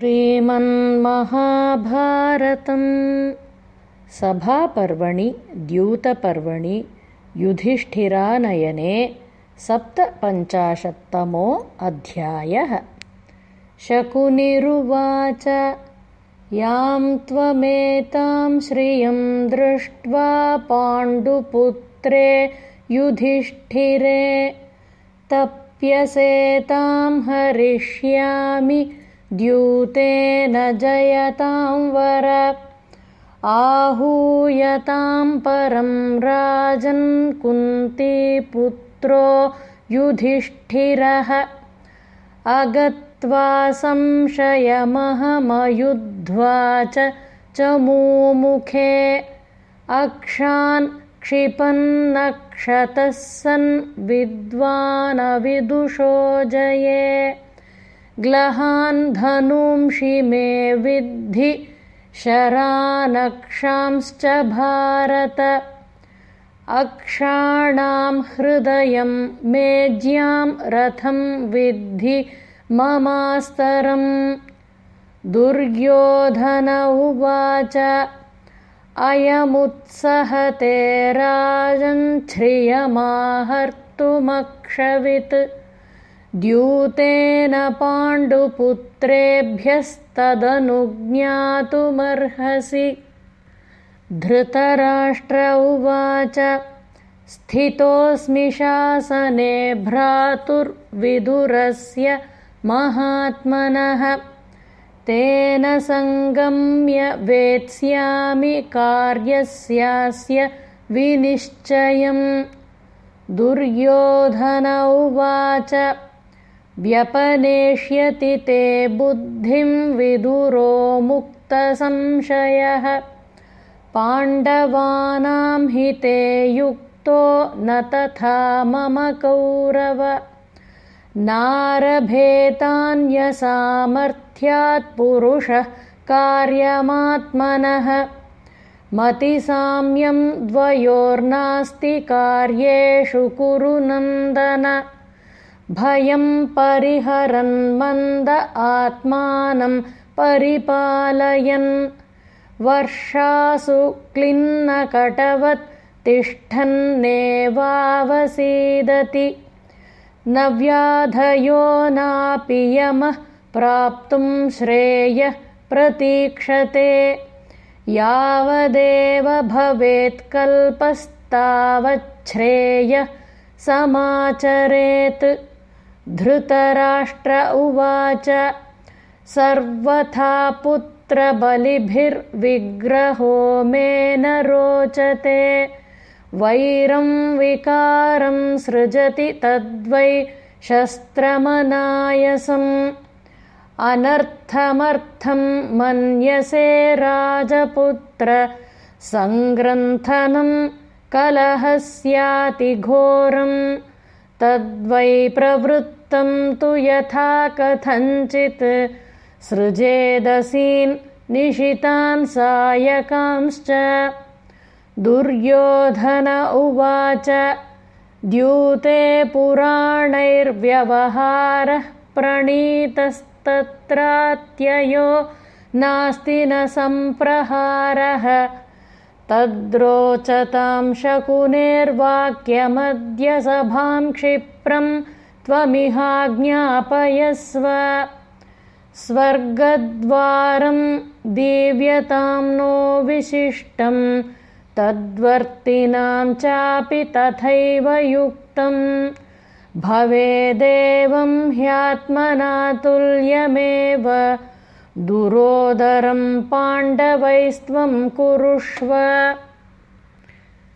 श्रीमन्महाभारतं सभापर्वणि द्यूतपर्वणि युधिष्ठिरानयने सप्तपञ्चाशत्तमो अध्यायः। शकुनिरुवाच यां त्वमेतां श्रियं दृष्ट्वा पाण्डुपुत्रे युधिष्ठिरे तप्यसेतां हरिष्यामि द्यूतेन जयतां वर आहूयतां परं राजन् कुन्तीपुत्रो युधिष्ठिरः। अगत्वा संशयमहमयुध्वा च मुमुखे अक्षान् क्षिपन्नक्षतः सन् विद्वानविदुषो जये ग्लहान् धनुंषि मे विद्धि शरानक्षांश्च भारत। अक्षाणां हृदयं मेज्यां रथं विद्धि ममास्तरम्। दुर्योधन उवाच अयमुत्सहते राजन्ध्रियमाहर्तुमक्षवित् द्यूतेन पाण्डुपुत्रेभ्यस्तदनुज्ञातुमर्हसि। धृतराष्ट्र उवाच स्थितोऽस्मि शासने भ्रातुर्विदुरस्य महात्मनः। तेन सङ्गम्य वेत्स्यामि कार्यस्यास्य विनिश्चयम्। दुर्योधन उवाच व्यपनेष्यति ते बुद्धिं विदुरो मुक्तसंशयः। पाण्डवानां हि ते युक्तो न तथा मम कौरव। पुरुषः कार्यमात्मनः। मतिसाम्यं द्वयोर्नास्ति कार्येषु कुरु नन्दन भयं परिहरन् मन्द आत्मानं परिपालयन्। वर्षासु क्लिन्नकटवत् तिष्ठन्नेवावसीदति न व्याधयो नापि यमः प्राप्तुं श्रेयः प्रतीक्षते। यावदेव भवेत्कल्पस्तावच्छ्रेयः समाचरेत् धृतराष्ट्र उवाच। सर्वथा पुत्रबलिभिर्विग्रहो मे न रोचते। वैरं विकारं सृजति तद्वै शस्त्रमनायसम् अनर्थमर्थं मन्यसे राजपुत्र। सङ्ग्रन्थनं कलहस्यातिघोरम् तद्वै प्रवृत्तं तु यथा कथञ्चित्। सृजेदसीन् निशितान् सायकांश्च। दुर्योधन उवाच द्यूते पुराणैर्व्यवहारः प्रणीतस्तत्रात्ययो नास्ति न सम्प्रहारः तद्रोचतां शकुनेर्वाक्यमद्य सभां क्षिप्रं त्वमिहाज्ञापयस्व। स्वर्गद्वारं दीव्यतां नो विशिष्टं तद्वर्तिनां चापि तथैव युक्तम् भवेदेवं ह्यात्मनातुल्यमेव दुरोदरं पाण्डवैस्त्वं कुरुष्व